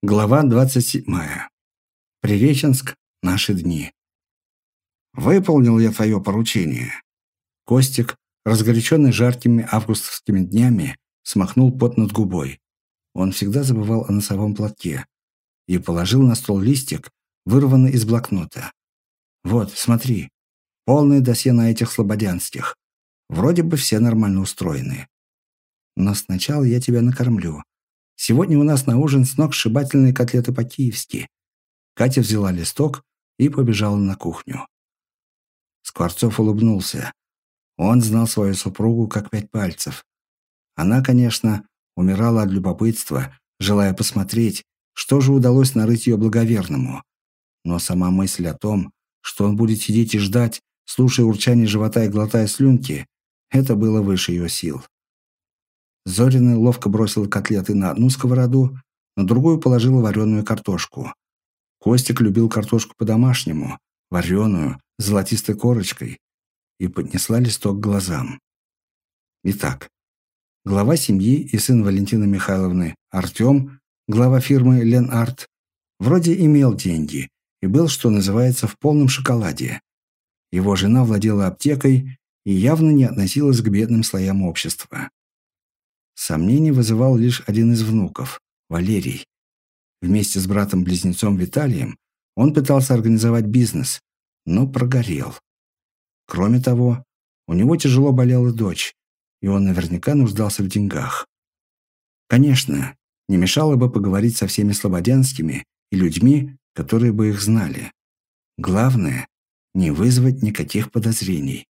Глава 27. Приреченск. Наши дни. Выполнил я твое поручение. Костик, разгоряченный жаркими августовскими днями, смахнул пот над губой. Он всегда забывал о носовом платке и положил на стол листик, вырванный из блокнота. Вот, смотри, полное досье на этих слободянских. Вроде бы все нормально устроены. Но сначала я тебя накормлю. Сегодня у нас на ужин сногсшибательные котлеты по-киевски. Катя взяла листок и побежала на кухню. Скворцов улыбнулся. Он знал свою супругу как пять пальцев. Она, конечно, умирала от любопытства, желая посмотреть, что же удалось нарыть ее благоверному. Но сама мысль о том, что он будет сидеть и ждать, слушая урчание живота и глотая слюнки, это было выше ее сил. Зорина ловко бросила котлеты на одну сковороду, на другую положила вареную картошку. Костик любил картошку по-домашнему, вареную, с золотистой корочкой, и поднесла листок к глазам. Итак, глава семьи и сын Валентины Михайловны Артем, глава фирмы Лен Арт, вроде имел деньги и был, что называется, в полном шоколаде. Его жена владела аптекой и явно не относилась к бедным слоям общества. Сомнений вызывал лишь один из внуков – Валерий. Вместе с братом-близнецом Виталием он пытался организовать бизнес, но прогорел. Кроме того, у него тяжело болела дочь, и он наверняка нуждался в деньгах. Конечно, не мешало бы поговорить со всеми слободянскими и людьми, которые бы их знали. Главное – не вызвать никаких подозрений.